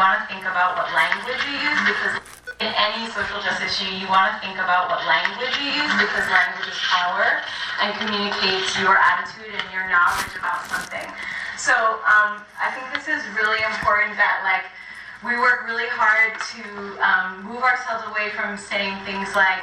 want to think about what language you use because in any social justice issue, you want to think about what language you use because language is power and communicates your attitude and your knowledge about something. So um, I think this is really important that like we work really hard to um, move ourselves away from saying things like